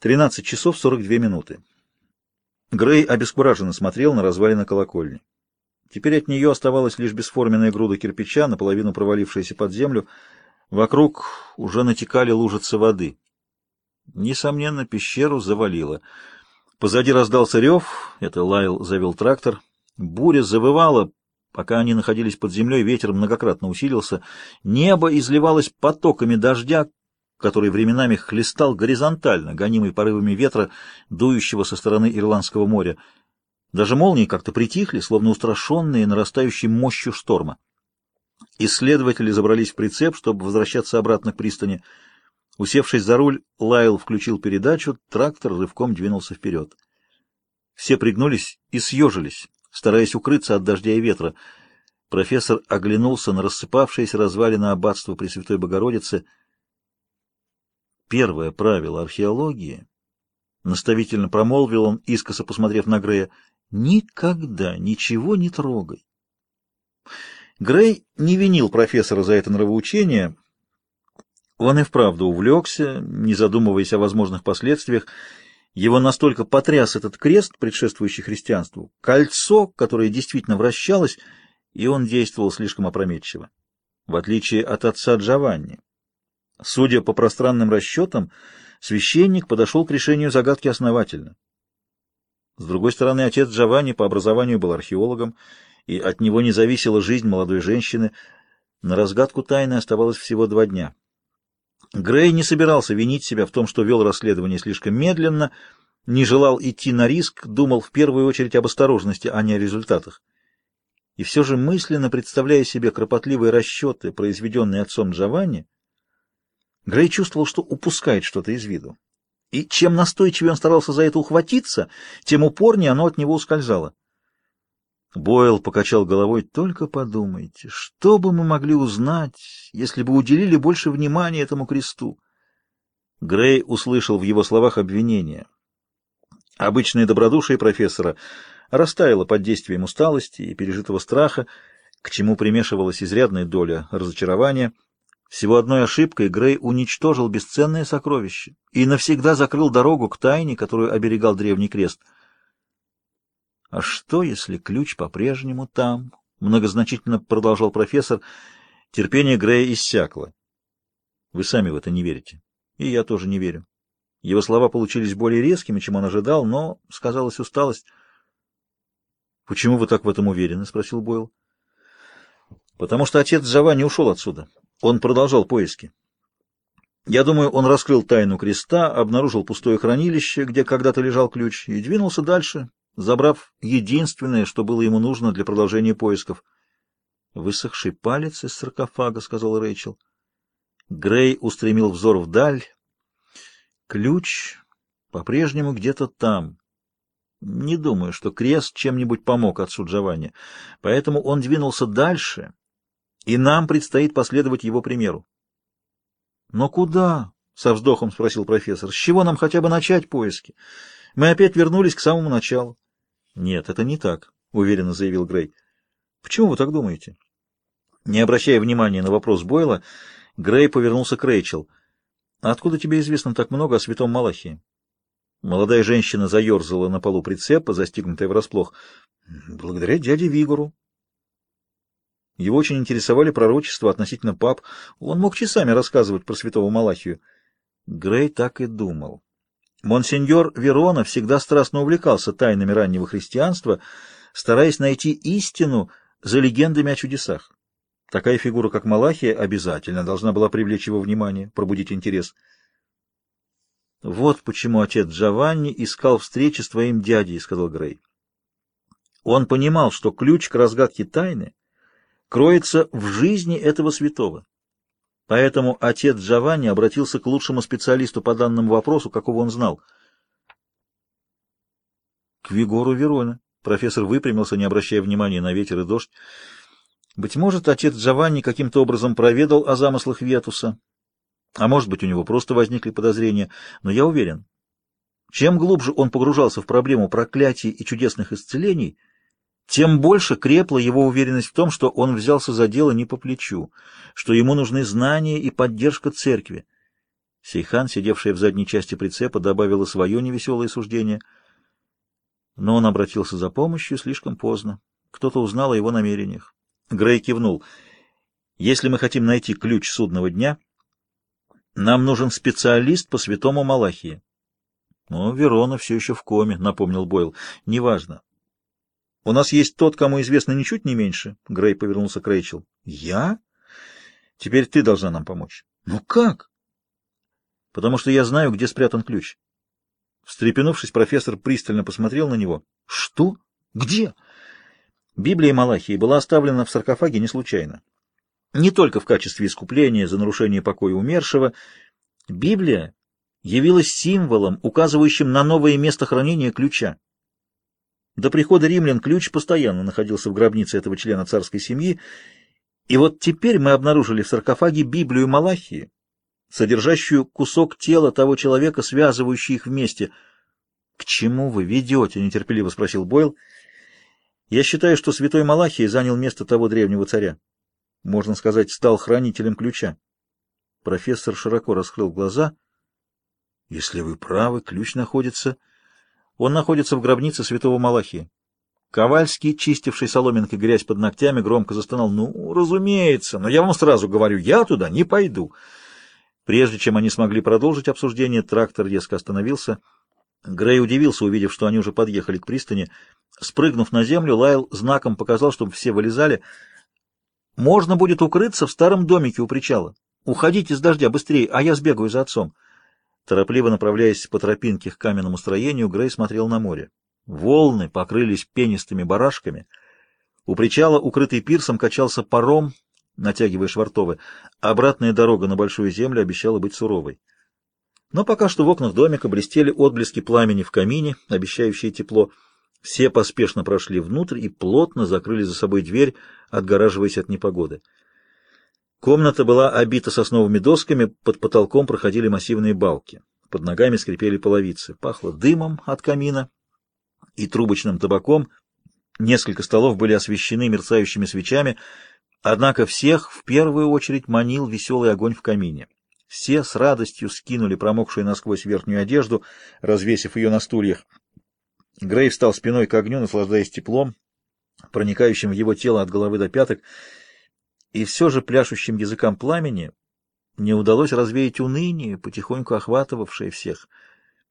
13 часов 42 минуты. Грей обескураженно смотрел на развалины колокольни. Теперь от нее оставалась лишь бесформенная груда кирпича, наполовину провалившаяся под землю. Вокруг уже натекали лужицы воды. Несомненно, пещеру завалило. Позади раздался рев, это Лайл завел трактор. Буря завывала, пока они находились под землей, ветер многократно усилился. Небо изливалось потоками дождя, который временами хлестал горизонтально, гонимый порывами ветра, дующего со стороны Ирландского моря. Даже молнии как-то притихли, словно устрашенные нарастающей мощью шторма. Исследователи забрались в прицеп, чтобы возвращаться обратно к пристани. Усевшись за руль, Лайл включил передачу, трактор рывком двинулся вперед. Все пригнулись и съежились, стараясь укрыться от дождя и ветра. Профессор оглянулся на рассыпавшиеся развалины аббатства Пресвятой Богородицы — Первое правило археологии, наставительно промолвил он, искоса посмотрев на Грея, никогда ничего не трогай. Грей не винил профессора за это нравоучение. Он и вправду увлекся, не задумываясь о возможных последствиях. Его настолько потряс этот крест, предшествующий христианству, кольцо, которое действительно вращалось, и он действовал слишком опрометчиво, в отличие от отца Джованни. Судя по пространным расчетам, священник подошел к решению загадки основательно. С другой стороны, отец Джованни по образованию был археологом, и от него не зависела жизнь молодой женщины. На разгадку тайны оставалось всего два дня. Грей не собирался винить себя в том, что вел расследование слишком медленно, не желал идти на риск, думал в первую очередь об осторожности, а не о результатах. И все же мысленно представляя себе кропотливые расчеты, произведенные отцом Джованни, Грей чувствовал, что упускает что-то из виду. И чем настойчивее он старался за это ухватиться, тем упорнее оно от него ускользало. Бойл покачал головой. «Только подумайте, что бы мы могли узнать, если бы уделили больше внимания этому кресту?» Грей услышал в его словах обвинение. Обычное добродушие профессора растаяло под действием усталости и пережитого страха, к чему примешивалась изрядная доля разочарования — всего одной ошибкой Грей уничтожил бесценное сокровище и навсегда закрыл дорогу к тайне, которую оберегал древний крест. «А что, если ключ по-прежнему там?» — многозначительно продолжал профессор. Терпение Грея иссякло. «Вы сами в это не верите. И я тоже не верю». Его слова получились более резкими, чем он ожидал, но сказалась усталость. «Почему вы так в этом уверены?» — спросил Бойл. «Потому что отец Джованни ушел отсюда. Он продолжал поиски. Я думаю, он раскрыл тайну креста, обнаружил пустое хранилище, где когда-то лежал ключ, и двинулся дальше, забрав единственное, что было ему нужно для продолжения поисков. «Высохший палец из саркофага», — сказал Рэйчел. Грей устремил взор вдаль. Ключ по-прежнему где-то там. Не думаю, что крест чем-нибудь помог отцу Джованни, поэтому он двинулся дальше — и нам предстоит последовать его примеру. Но куда? со вздохом спросил профессор. С чего нам хотя бы начать поиски? Мы опять вернулись к самому началу. Нет, это не так, уверенно заявил Грей. Почему вы так думаете? Не обращая внимания на вопрос Бойла, Грей повернулся к Рэйчел. «Откуда тебе известно так много о святом Малахии?» Молодая женщина заерзала на полу прицепа, застигнутая врасплох. «Благодаря дяде Вигору», его очень интересовали пророчества относительно пап. Он мог часами рассказывать про святого Малахию. Грей так и думал. Монсеньор Верона всегда страстно увлекался тайнами раннего христианства, стараясь найти истину за легендами о чудесах. Такая фигура, как Малахия, обязательно должна была привлечь его внимание, пробудить интерес. «Вот почему отец Джованни искал встречи с твоим дядей», — сказал Грей. Он понимал, что ключ к разгадке тайны кроется в жизни этого святого. Поэтому отец Джованни обратился к лучшему специалисту по данному вопросу, какого он знал. К Вигору Верона. Профессор выпрямился, не обращая внимания на ветер и дождь. Быть может, отец Джованни каким-то образом проведал о замыслах Ветуса, а может быть, у него просто возникли подозрения, но я уверен, чем глубже он погружался в проблему проклятий и чудесных исцелений, тем больше крепла его уверенность в том, что он взялся за дело не по плечу, что ему нужны знания и поддержка церкви. Сейхан, сидевшая в задней части прицепа, добавила свое невеселое суждение. Но он обратился за помощью слишком поздно. Кто-то узнал о его намерениях. Грей кивнул. «Если мы хотим найти ключ судного дня, нам нужен специалист по святому Малахии». «Ну, Верона все еще в коме», — напомнил Бойл. «Неважно. У нас есть тот, кому известно ничуть не меньше». Грей повернулся к Рэйчел. «Я? Теперь ты должна нам помочь». «Ну как?» «Потому что я знаю, где спрятан ключ». Встрепенувшись, профессор пристально посмотрел на него. «Что? Где?» Библия Малахии была оставлена в саркофаге не случайно. Не только в качестве искупления за нарушение покоя умершего. Библия явилась символом, указывающим на новое место хранения ключа. До прихода римлян ключ постоянно находился в гробнице этого члена царской семьи, и вот теперь мы обнаружили в саркофаге Библию Малахии, содержащую кусок тела того человека, связывающий их вместе. — К чему вы ведете? — нетерпеливо спросил Бойл. — я считаю, что святой Малахий занял место того древнего царя. Можно сказать, стал хранителем ключа. Профессор широко раскрыл глаза. Если вы правы, ключ находится... Он находится в гробнице святого Малахия. Ковальский, чистивший соломинкой грязь под ногтями, громко застонал. «Ну, разумеется, но я вам сразу говорю, я туда не пойду». Прежде чем они смогли продолжить обсуждение, трактор резко остановился. Грей удивился, увидев, что они уже подъехали к пристани. Спрыгнув на землю, Лайл знаком показал, чтобы все вылезали. «Можно будет укрыться в старом домике у причала. Уходите с дождя быстрее, а я сбегаю за отцом». Торопливо направляясь по тропинке к каменному строению, Грей смотрел на море. Волны покрылись пенистыми барашками. У причала, укрытый пирсом, качался паром, натягивая швартовы. Обратная дорога на Большую Землю обещала быть суровой. Но пока что в окнах домика блестели отблески пламени в камине, обещающие тепло. Все поспешно прошли внутрь и плотно закрыли за собой дверь, отгораживаясь от непогоды. Комната была обита сосновыми досками, под потолком проходили массивные балки. Под ногами скрипели половицы. Пахло дымом от камина и трубочным табаком. Несколько столов были освещены мерцающими свечами, однако всех в первую очередь манил веселый огонь в камине. Все с радостью скинули промокшую насквозь верхнюю одежду, развесив ее на стульях. Грей встал спиной к огню, наслаждаясь теплом, проникающим в его тело от головы до пяток, и все же пляшущим языкам пламени не удалось развеять уныние, потихоньку охватывавшее всех.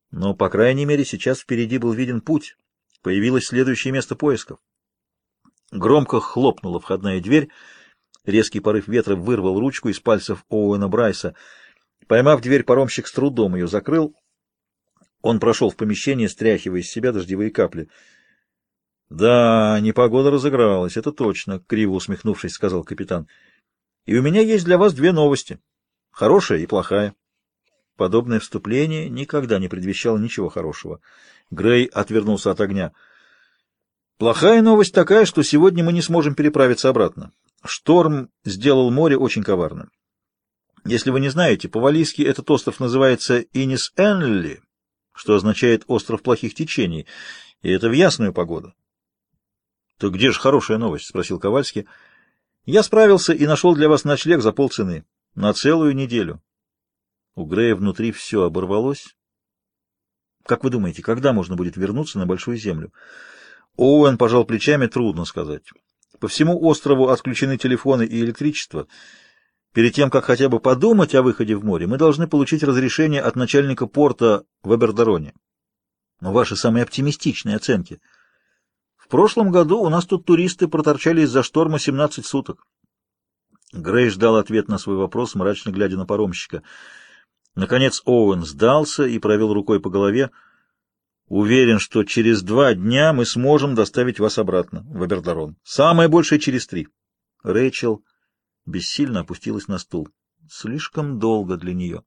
Но, по крайней мере, сейчас впереди был виден путь. Появилось следующее место поисков. Громко хлопнула входная дверь. Резкий порыв ветра вырвал ручку из пальцев Оуэна Брайса. Поймав дверь, паромщик с трудом ее закрыл. Он прошел в помещение, стряхивая из себя дождевые капли. — Да, непогода разыгралась, это точно, — криво усмехнувшись, сказал капитан. — И у меня есть для вас две новости. Хорошая и плохая. Подобное вступление никогда не предвещало ничего хорошего. Грей отвернулся от огня. Плохая новость такая, что сегодня мы не сможем переправиться обратно. Шторм сделал море очень коварным. Если вы не знаете, по-валийски этот остров называется Инис-Энли, что означает «остров плохих течений», и это в ясную погоду. — То где же хорошая новость? — спросил Ковальский. — Я справился и нашел для вас ночлег за полцены. На целую неделю. У Грея внутри все оборвалось. Как вы думаете, когда можно будет вернуться на Большую Землю? Оуэн пожал плечами, трудно сказать. По всему острову отключены телефоны и электричество. Перед тем, как хотя бы подумать о выходе в море, мы должны получить разрешение от начальника порта в Эбердороне. Но ваши самые оптимистичные оценки. В прошлом году у нас тут туристы проторчали из-за шторма 17 суток. Грей ждал ответ на свой вопрос, мрачно глядя на паромщика. Наконец Оуэн сдался и провел рукой по голове. Уверен, что через два дня мы сможем доставить вас обратно в Эбердорон. Самое большее через три. Рэйчел бессильно опустилась на стул. Слишком долго для нее.